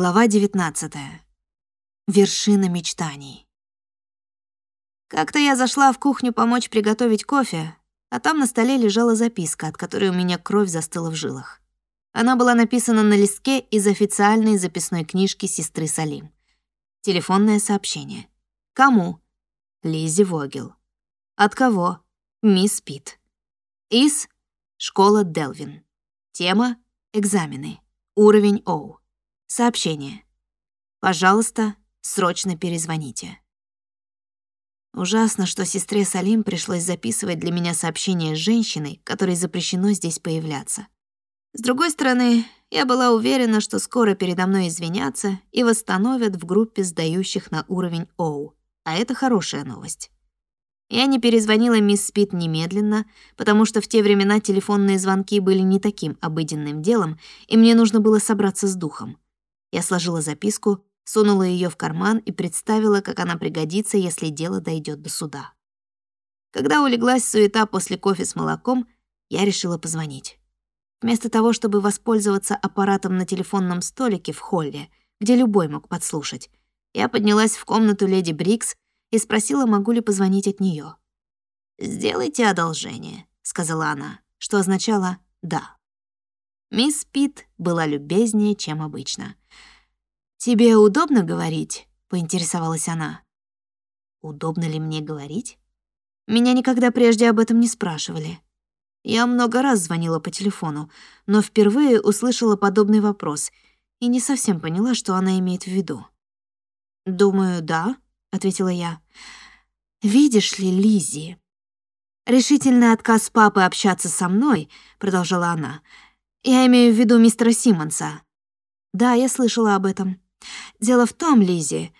Глава 19. Вершина мечтаний. Как-то я зашла в кухню помочь приготовить кофе, а там на столе лежала записка, от которой у меня кровь застыла в жилах. Она была написана на листке из официальной записной книжки сестры Салим. Телефонное сообщение. Кому? Лизи Вогел. От кого? Мисс Пит. Из школа Делвин. Тема экзамены. Уровень Оу. Сообщение. Пожалуйста, срочно перезвоните. Ужасно, что сестре Салим пришлось записывать для меня сообщение с женщиной, которой запрещено здесь появляться. С другой стороны, я была уверена, что скоро передо мной извинятся и восстановят в группе сдающих на уровень Оу, а это хорошая новость. Я не перезвонила мисс Спит немедленно, потому что в те времена телефонные звонки были не таким обыденным делом, и мне нужно было собраться с духом. Я сложила записку, сунула ее в карман и представила, как она пригодится, если дело дойдет до суда. Когда улеглась суета после кофе с молоком, я решила позвонить. Вместо того, чтобы воспользоваться аппаратом на телефонном столике в холле, где любой мог подслушать, я поднялась в комнату леди Брикс и спросила, могу ли позвонить от нее. «Сделайте одолжение», — сказала она, что означало «да». Мисс Пит была любезнее, чем обычно. «Тебе удобно говорить?» — поинтересовалась она. «Удобно ли мне говорить?» Меня никогда прежде об этом не спрашивали. Я много раз звонила по телефону, но впервые услышала подобный вопрос и не совсем поняла, что она имеет в виду. «Думаю, да», — ответила я. «Видишь ли, Лизи, решительный отказ папы общаться со мной», — продолжала она, — я имею в виду мистера Симмонса. Да, я слышала об этом. Дело в том, Лизи,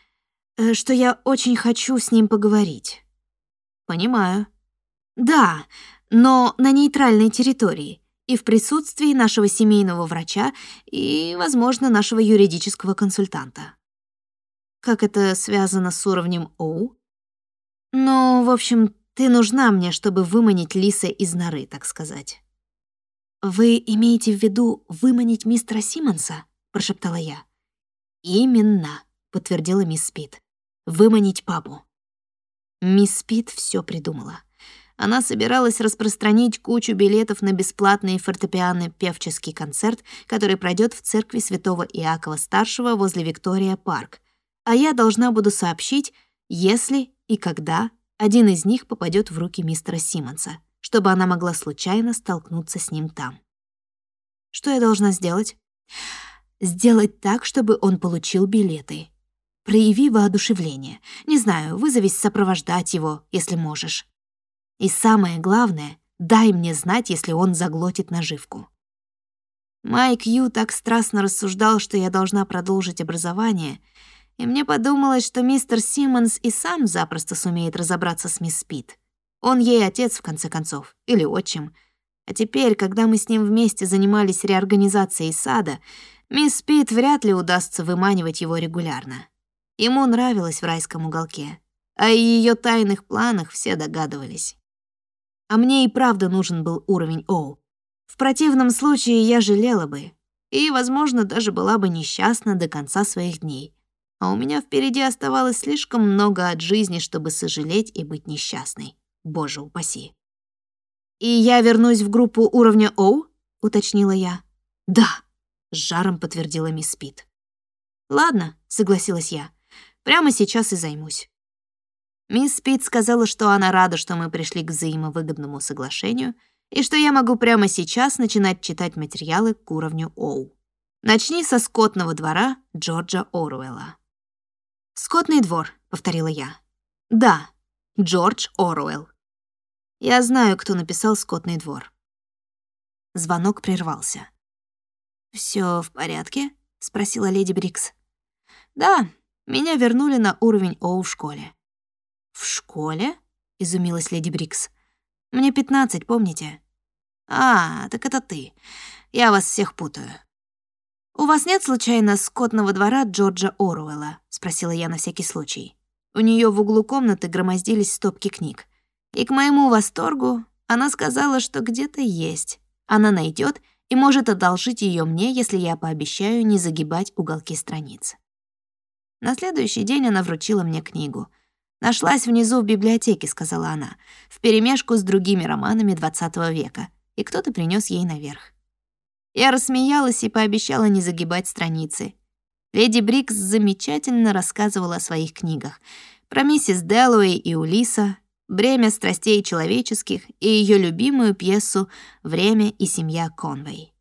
э, что я очень хочу с ним поговорить. Понимаю. Да, но на нейтральной территории и в присутствии нашего семейного врача и, возможно, нашего юридического консультанта. Как это связано с уровнем Оу? Ну, в общем, ты нужна мне, чтобы выманить лиса из норы, так сказать. «Вы имеете в виду выманить мистера Симмонса?» — прошептала я. «Именно», — подтвердила мисс Спит. «Выманить папу». Мисс Спит все придумала. Она собиралась распространить кучу билетов на бесплатный фортепиано-певческий концерт, который пройдет в церкви святого Иакова-старшего возле Виктория-парк. А я должна буду сообщить, если и когда один из них попадет в руки мистера Симмонса чтобы она могла случайно столкнуться с ним там. Что я должна сделать? Сделать так, чтобы он получил билеты. Прояви воодушевление. Не знаю, вызовись сопровождать его, если можешь. И самое главное, дай мне знать, если он заглотит наживку. Майк Ю так страстно рассуждал, что я должна продолжить образование, и мне подумалось, что мистер Симмонс и сам запросто сумеет разобраться с мисс Питт. Он ей отец, в конце концов, или отчим. А теперь, когда мы с ним вместе занимались реорганизацией сада, мисс Пит вряд ли удастся выманивать его регулярно. Ему нравилось в райском уголке, а о ее тайных планах все догадывались. А мне и правда нужен был уровень Оу. В противном случае я жалела бы и, возможно, даже была бы несчастна до конца своих дней. А у меня впереди оставалось слишком много от жизни, чтобы сожалеть и быть несчастной. Боже упаси. «И я вернусь в группу уровня Оу?» — уточнила я. «Да», — с жаром подтвердила мисс Пит. «Ладно», — согласилась я. «Прямо сейчас и займусь». Мисс Пит сказала, что она рада, что мы пришли к взаимовыгодному соглашению и что я могу прямо сейчас начинать читать материалы к уровню Оу. Начни со скотного двора Джорджа Оруэлла. «Скотный двор», — повторила я. «Да, Джордж Оруэлл. Я знаю, кто написал «Скотный двор». Звонок прервался. Все в порядке?» — спросила леди Брикс. «Да, меня вернули на уровень О в школе». «В школе?» — изумилась леди Брикс. «Мне пятнадцать, помните?» «А, так это ты. Я вас всех путаю». «У вас нет, случайно, скотного двора Джорджа Оруэлла?» — спросила я на всякий случай. У нее в углу комнаты громоздились стопки книг. И к моему восторгу она сказала, что где-то есть. Она найдет и может одолжить ее мне, если я пообещаю не загибать уголки страниц. На следующий день она вручила мне книгу. «Нашлась внизу в библиотеке», — сказала она, вперемешку с другими романами XX века, и кто-то принес ей наверх. Я рассмеялась и пообещала не загибать страницы. Леди Брикс замечательно рассказывала о своих книгах. Про миссис Дэллоуэй и Улиса, «Бремя страстей человеческих» и ее любимую пьесу «Время и семья Конвей».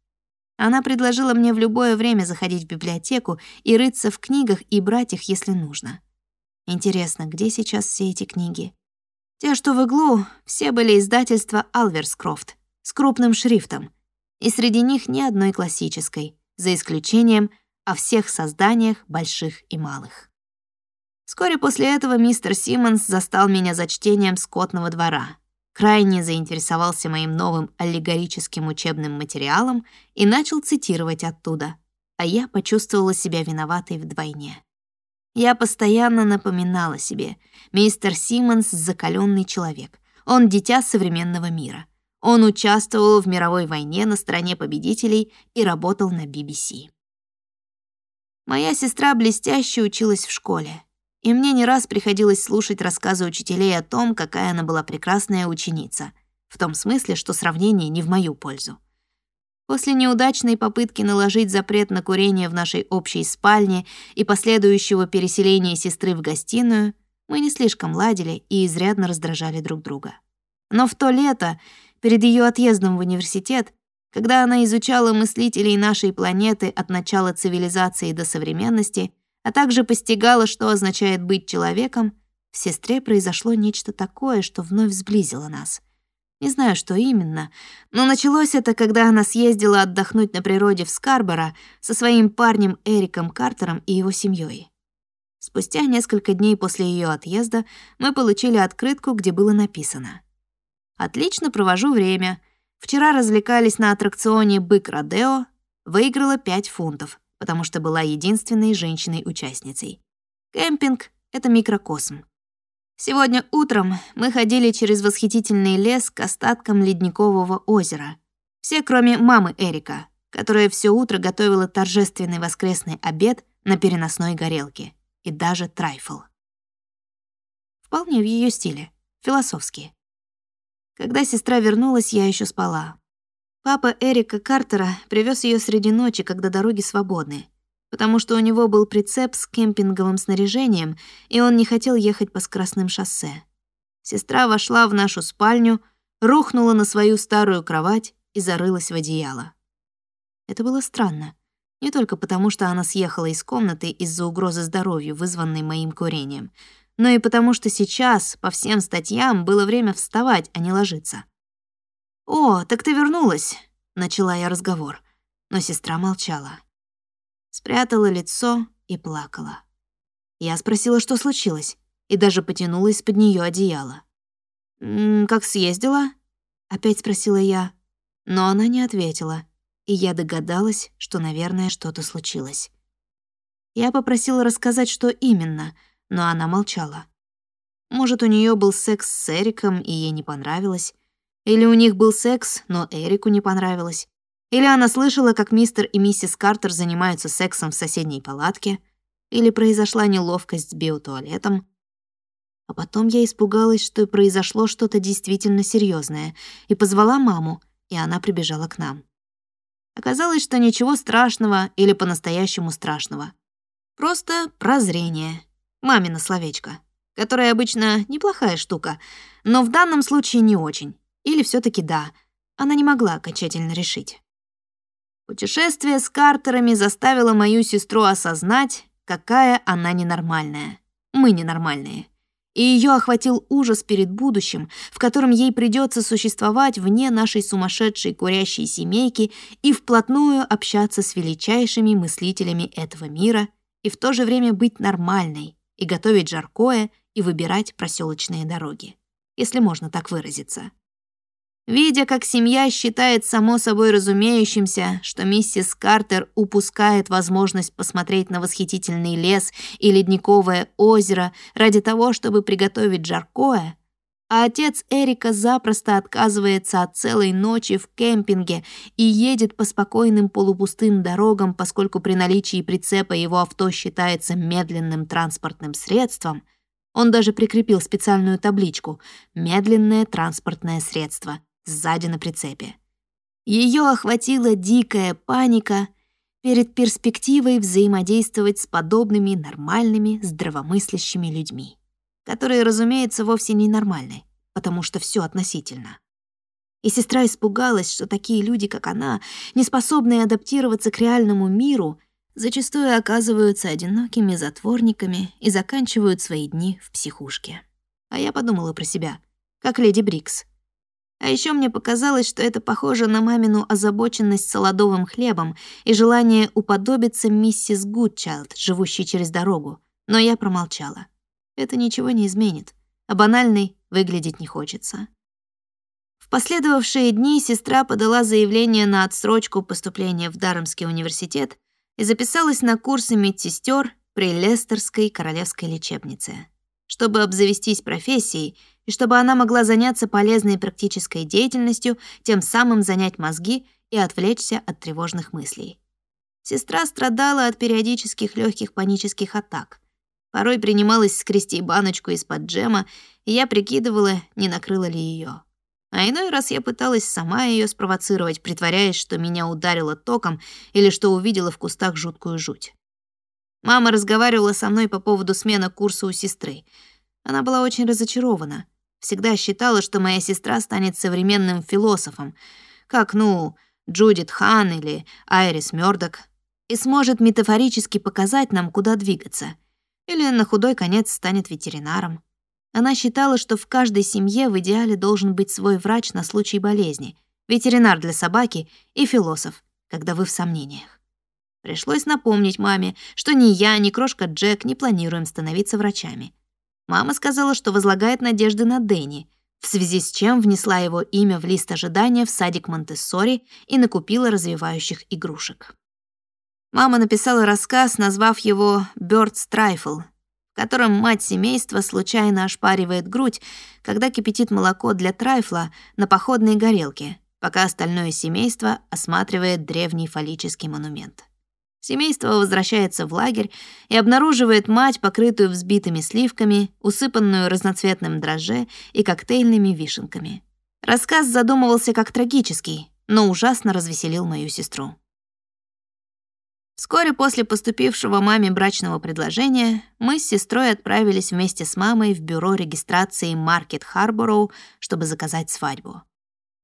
Она предложила мне в любое время заходить в библиотеку и рыться в книгах и брать их, если нужно. Интересно, где сейчас все эти книги? Те, что в иглу, все были издательства Алверскрофт с крупным шрифтом, и среди них ни одной классической, за исключением о всех созданиях больших и малых. Вскоре после этого мистер Симмонс застал меня за чтением «Скотного двора», крайне заинтересовался моим новым аллегорическим учебным материалом и начал цитировать оттуда, а я почувствовала себя виноватой вдвойне. Я постоянно напоминала себе, мистер Симмонс — закаленный человек, он дитя современного мира. Он участвовал в мировой войне на стороне победителей и работал на BBC. Моя сестра блестяще училась в школе, и мне не раз приходилось слушать рассказы учителей о том, какая она была прекрасная ученица, в том смысле, что сравнение не в мою пользу. После неудачной попытки наложить запрет на курение в нашей общей спальне и последующего переселения сестры в гостиную, мы не слишком ладили и изрядно раздражали друг друга. Но в то лето, перед ее отъездом в университет, когда она изучала мыслителей нашей планеты от начала цивилизации до современности — а также постигала, что означает быть человеком, в сестре произошло нечто такое, что вновь сблизило нас. Не знаю, что именно, но началось это, когда она съездила отдохнуть на природе в Скарборо со своим парнем Эриком Картером и его семьей. Спустя несколько дней после ее отъезда мы получили открытку, где было написано «Отлично провожу время. Вчера развлекались на аттракционе «Бык Родео», выиграла 5 фунтов потому что была единственной женщиной-участницей. Кемпинг — это микрокосм. Сегодня утром мы ходили через восхитительный лес к остаткам ледникового озера. Все, кроме мамы Эрика, которая все утро готовила торжественный воскресный обед на переносной горелке. И даже трайфл. Вполне в ее стиле, философски. Когда сестра вернулась, я еще спала. Папа Эрика Картера привез ее среди ночи, когда дороги свободны, потому что у него был прицеп с кемпинговым снаряжением, и он не хотел ехать по скоростным шоссе. Сестра вошла в нашу спальню, рухнула на свою старую кровать и зарылась в одеяло. Это было странно. Не только потому, что она съехала из комнаты из-за угрозы здоровью, вызванной моим курением, но и потому, что сейчас, по всем статьям, было время вставать, а не ложиться. «О, так ты вернулась!» — начала я разговор, но сестра молчала. Спрятала лицо и плакала. Я спросила, что случилось, и даже потянула из-под нее одеяло. «М -м, «Как съездила?» — опять спросила я, но она не ответила, и я догадалась, что, наверное, что-то случилось. Я попросила рассказать, что именно, но она молчала. Может, у нее был секс с Эриком, и ей не понравилось. Или у них был секс, но Эрику не понравилось. Или она слышала, как мистер и миссис Картер занимаются сексом в соседней палатке. Или произошла неловкость с биотуалетом. А потом я испугалась, что произошло что-то действительно серьезное, и позвала маму, и она прибежала к нам. Оказалось, что ничего страшного или по-настоящему страшного. Просто прозрение. Мамино словечко, которое обычно неплохая штука, но в данном случае не очень. Или все таки да, она не могла окончательно решить. Путешествие с Картерами заставило мою сестру осознать, какая она ненормальная. Мы ненормальные. И ее охватил ужас перед будущим, в котором ей придется существовать вне нашей сумасшедшей курящей семейки и вплотную общаться с величайшими мыслителями этого мира и в то же время быть нормальной и готовить жаркое и выбирать проселочные дороги, если можно так выразиться. Видя, как семья считает само собой разумеющимся, что миссис Картер упускает возможность посмотреть на восхитительный лес и ледниковое озеро ради того, чтобы приготовить жаркое, а отец Эрика запросто отказывается от целой ночи в кемпинге и едет по спокойным полупустым дорогам, поскольку при наличии прицепа его авто считается медленным транспортным средством, он даже прикрепил специальную табличку «Медленное транспортное средство» сзади на прицепе. Ее охватила дикая паника перед перспективой взаимодействовать с подобными нормальными, здравомыслящими людьми которые, разумеется, вовсе не нормальны, потому что все относительно. И сестра испугалась, что такие люди, как она, не способные адаптироваться к реальному миру, зачастую оказываются одинокими затворниками и заканчивают свои дни в психушке. А я подумала про себя, как леди Брикс. А еще мне показалось, что это похоже на мамину озабоченность солодовым хлебом и желание уподобиться миссис Гудчайлд, живущей через дорогу, но я промолчала. Это ничего не изменит, а банальной выглядеть не хочется. В последовавшие дни сестра подала заявление на отсрочку поступления в Дарамский университет и записалась на курсы медсестер при Лестерской королевской лечебнице, чтобы обзавестись профессией и чтобы она могла заняться полезной практической деятельностью, тем самым занять мозги и отвлечься от тревожных мыслей. Сестра страдала от периодических легких панических атак — Порой принималась скрести баночку из-под джема, и я прикидывала, не накрыла ли ее. А иной раз я пыталась сама ее спровоцировать, притворяясь, что меня ударило током или что увидела в кустах жуткую жуть. Мама разговаривала со мной по поводу смены курса у сестры. Она была очень разочарована. Всегда считала, что моя сестра станет современным философом, как, ну, Джудит Хан или Айрис Мёрдок, и сможет метафорически показать нам, куда двигаться — или на худой конец станет ветеринаром. Она считала, что в каждой семье в идеале должен быть свой врач на случай болезни, ветеринар для собаки и философ, когда вы в сомнениях. Пришлось напомнить маме, что ни я, ни крошка Джек не планируем становиться врачами. Мама сказала, что возлагает надежды на Дэнни, в связи с чем внесла его имя в лист ожидания в садик Монтессори и накупила развивающих игрушек. Мама написала рассказ, назвав его «Бёрдс Трайфл», в котором мать семейства случайно ошпаривает грудь, когда кипятит молоко для трайфла на походной горелке, пока остальное семейство осматривает древний фаллический монумент. Семейство возвращается в лагерь и обнаруживает мать, покрытую взбитыми сливками, усыпанную разноцветным дрожже и коктейльными вишенками. Рассказ задумывался как трагический, но ужасно развеселил мою сестру. Вскоре после поступившего маме брачного предложения мы с сестрой отправились вместе с мамой в бюро регистрации Маркет Харбороу, чтобы заказать свадьбу.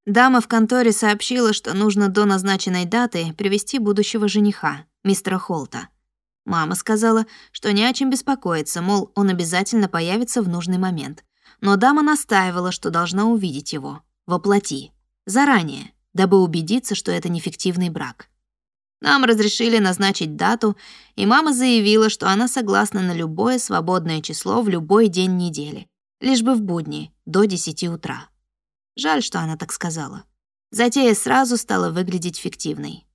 Дама в конторе сообщила, что нужно до назначенной даты привести будущего жениха, мистера Холта. Мама сказала, что не о чем беспокоиться, мол, он обязательно появится в нужный момент. Но дама настаивала, что должна увидеть его, воплоти, заранее, дабы убедиться, что это не фиктивный брак. Нам разрешили назначить дату, и мама заявила, что она согласна на любое свободное число в любой день недели, лишь бы в будни, до 10 утра. Жаль, что она так сказала. Затея сразу стала выглядеть фиктивной.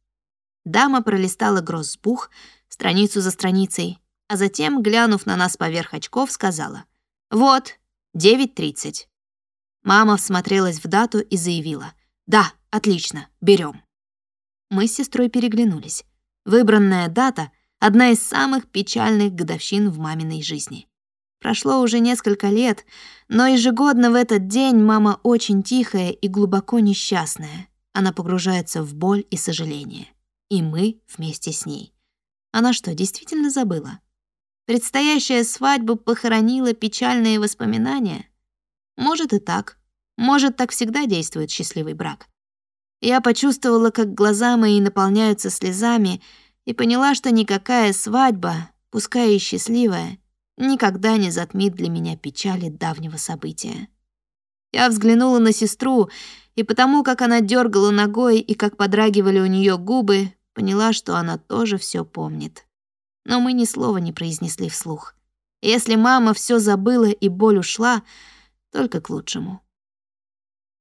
Дама пролистала гроссбух, страницу за страницей, а затем, глянув на нас поверх очков, сказала «Вот, 9.30». Мама всмотрелась в дату и заявила «Да, отлично, берем. Мы с сестрой переглянулись. Выбранная дата — одна из самых печальных годовщин в маминой жизни. Прошло уже несколько лет, но ежегодно в этот день мама очень тихая и глубоко несчастная. Она погружается в боль и сожаление. И мы вместе с ней. Она что, действительно забыла? Предстоящая свадьба похоронила печальные воспоминания? Может и так. Может, так всегда действует счастливый брак. Я почувствовала, как глаза мои наполняются слезами, и поняла, что никакая свадьба, пускай и счастливая, никогда не затмит для меня печали давнего события. Я взглянула на сестру, и потому, как она дергала ногой и как подрагивали у нее губы, поняла, что она тоже все помнит. Но мы ни слова не произнесли вслух. Если мама все забыла и боль ушла, только к лучшему.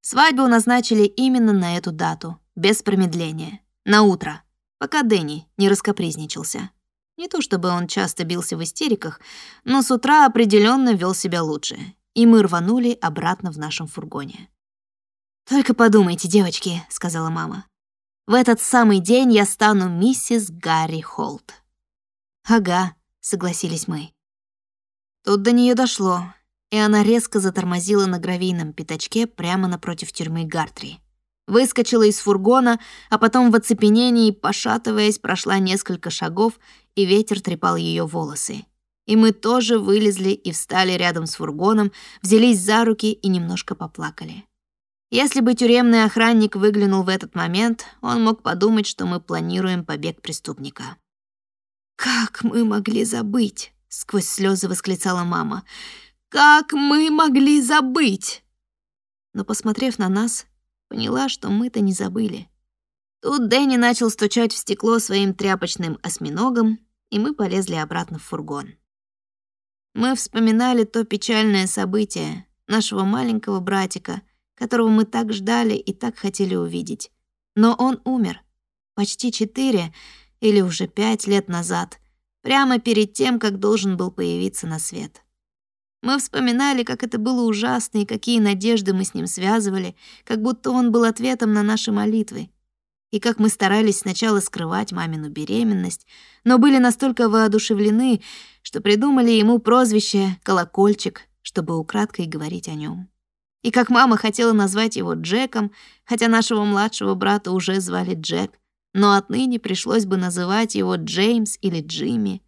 Свадьбу назначили именно на эту дату, без промедления, на утро, пока Дэнни не раскопризничался. Не то чтобы он часто бился в истериках, но с утра определенно вел себя лучше. и мы рванули обратно в нашем фургоне. «Только подумайте, девочки», — сказала мама. «В этот самый день я стану миссис Гарри Холт». «Ага», — согласились мы. Тут до нее дошло, и она резко затормозила на гравийном пятачке прямо напротив тюрьмы Гартри. Выскочила из фургона, а потом в оцепенении, пошатываясь, прошла несколько шагов, и ветер трепал ее волосы. И мы тоже вылезли и встали рядом с фургоном, взялись за руки и немножко поплакали. Если бы тюремный охранник выглянул в этот момент, он мог подумать, что мы планируем побег преступника. «Как мы могли забыть?» — сквозь слезы восклицала мама. «Как мы могли забыть?» Но, посмотрев на нас, поняла, что мы-то не забыли. Тут Дэнни начал стучать в стекло своим тряпочным осьминогом, и мы полезли обратно в фургон. Мы вспоминали то печальное событие нашего маленького братика, которого мы так ждали и так хотели увидеть. Но он умер почти четыре или уже пять лет назад, прямо перед тем, как должен был появиться на свет. Мы вспоминали, как это было ужасно и какие надежды мы с ним связывали, как будто он был ответом на наши молитвы. И как мы старались сначала скрывать мамину беременность, но были настолько воодушевлены, что придумали ему прозвище «Колокольчик», чтобы украдкой говорить о нем. И как мама хотела назвать его Джеком, хотя нашего младшего брата уже звали Джек, но отныне пришлось бы называть его Джеймс или Джимми.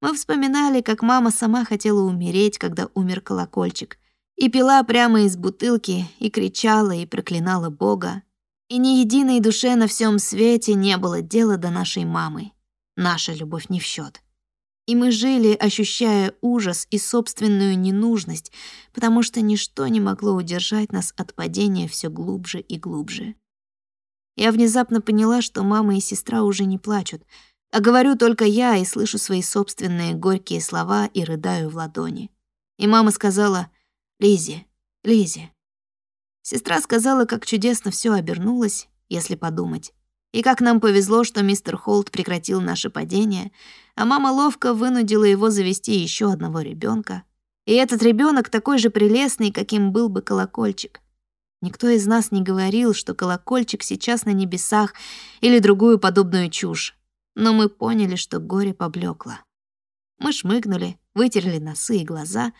Мы вспоминали, как мама сама хотела умереть, когда умер колокольчик, и пила прямо из бутылки, и кричала, и проклинала Бога. И ни единой душе на всем свете не было дела до нашей мамы. Наша любовь не в счет. И мы жили, ощущая ужас и собственную ненужность, потому что ничто не могло удержать нас от падения все глубже и глубже. Я внезапно поняла, что мама и сестра уже не плачут — а говорю только я и слышу свои собственные горькие слова и рыдаю в ладони. И мама сказала «Лизи, Лизи». Сестра сказала, как чудесно все обернулось, если подумать. И как нам повезло, что мистер Холт прекратил наше падение, а мама ловко вынудила его завести еще одного ребенка. И этот ребенок такой же прелестный, каким был бы колокольчик. Никто из нас не говорил, что колокольчик сейчас на небесах или другую подобную чушь но мы поняли, что горе поблекло. Мы шмыгнули, вытерли носы и глаза,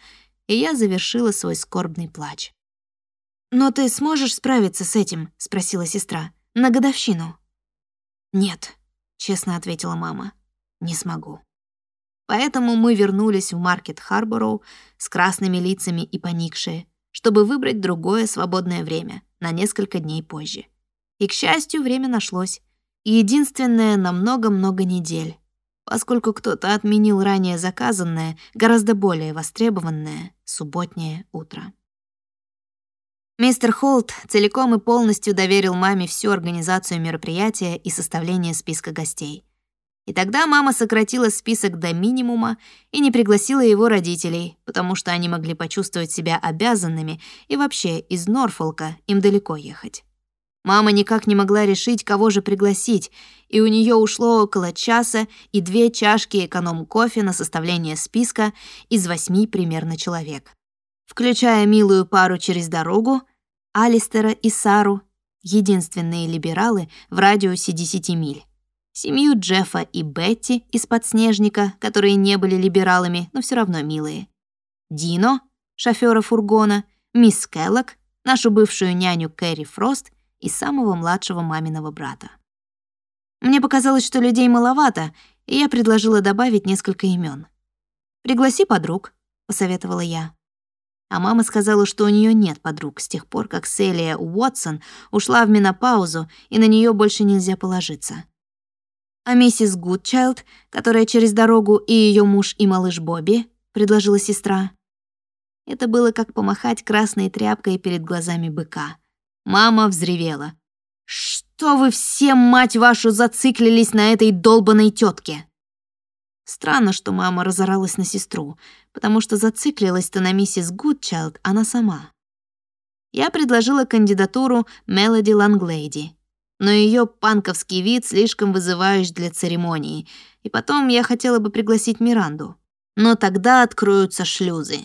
и я завершила свой скорбный плач. «Но ты сможешь справиться с этим?» — спросила сестра. «На годовщину?» «Нет», — честно ответила мама. «Не смогу». Поэтому мы вернулись в Маркет Харбороу с красными лицами и поникшие, чтобы выбрать другое свободное время на несколько дней позже. И, к счастью, время нашлось единственное на много-много недель, поскольку кто-то отменил ранее заказанное, гораздо более востребованное субботнее утро. Мистер Холт целиком и полностью доверил маме всю организацию мероприятия и составление списка гостей. И тогда мама сократила список до минимума и не пригласила его родителей, потому что они могли почувствовать себя обязанными, и вообще из Норфолка им далеко ехать. Мама никак не могла решить, кого же пригласить, и у нее ушло около часа и две чашки эконом-кофе на составление списка из восьми примерно человек. Включая милую пару через дорогу, Алистера и Сару, единственные либералы в радиусе 10 миль. Семью Джеффа и Бетти из «Подснежника», которые не были либералами, но все равно милые. Дино, шофера фургона, мисс Келлок, нашу бывшую няню Кэрри Фрост — и самого младшего маминого брата. Мне показалось, что людей маловато, и я предложила добавить несколько имен. «Пригласи подруг», — посоветовала я. А мама сказала, что у нее нет подруг с тех пор, как Селия Уотсон ушла в менопаузу, и на нее больше нельзя положиться. А миссис Гудчайлд, которая через дорогу, и ее муж, и малыш Бобби, предложила сестра. Это было как помахать красной тряпкой перед глазами быка. Мама взревела. «Что вы все, мать вашу, зациклились на этой долбанной тетке?» Странно, что мама разоралась на сестру, потому что зациклилась-то на миссис Гудчайлд она сама. Я предложила кандидатуру Мелоди Ланглейди, но ее панковский вид слишком вызывающий для церемонии, и потом я хотела бы пригласить Миранду. Но тогда откроются шлюзы.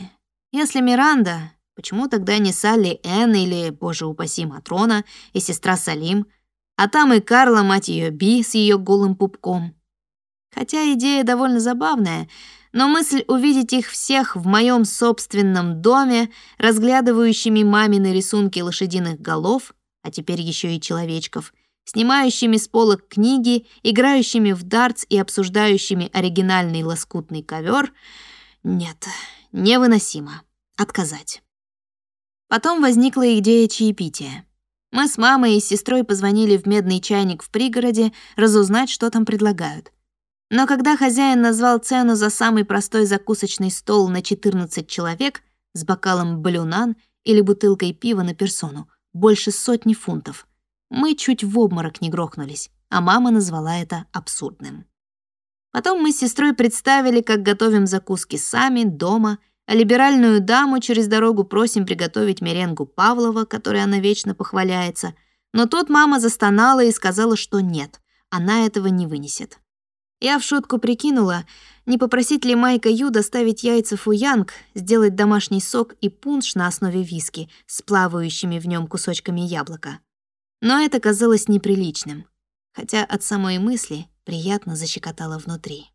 Если Миранда, Почему тогда не Салли Энн или, боже упаси, Матрона и сестра Салим, а там и Карла, мать ее, Би с ее голым пупком? Хотя идея довольно забавная, но мысль увидеть их всех в моем собственном доме, разглядывающими мамины рисунки лошадиных голов, а теперь еще и человечков, снимающими с полок книги, играющими в дартс и обсуждающими оригинальный лоскутный ковер, нет, невыносимо. Отказать. Потом возникла идея чаепития. Мы с мамой и сестрой позвонили в медный чайник в пригороде разузнать, что там предлагают. Но когда хозяин назвал цену за самый простой закусочный стол на 14 человек с бокалом блюнан или бутылкой пива на персону, больше сотни фунтов, мы чуть в обморок не грохнулись, а мама назвала это абсурдным. Потом мы с сестрой представили, как готовим закуски сами, дома, а либеральную даму через дорогу просим приготовить меренгу Павлова, которой она вечно похваляется. Но тут мама застонала и сказала, что нет, она этого не вынесет. Я в шутку прикинула, не попросить ли Майка Ю доставить яйца фуянг, сделать домашний сок и пунш на основе виски с плавающими в нем кусочками яблока. Но это казалось неприличным, хотя от самой мысли приятно защекотало внутри.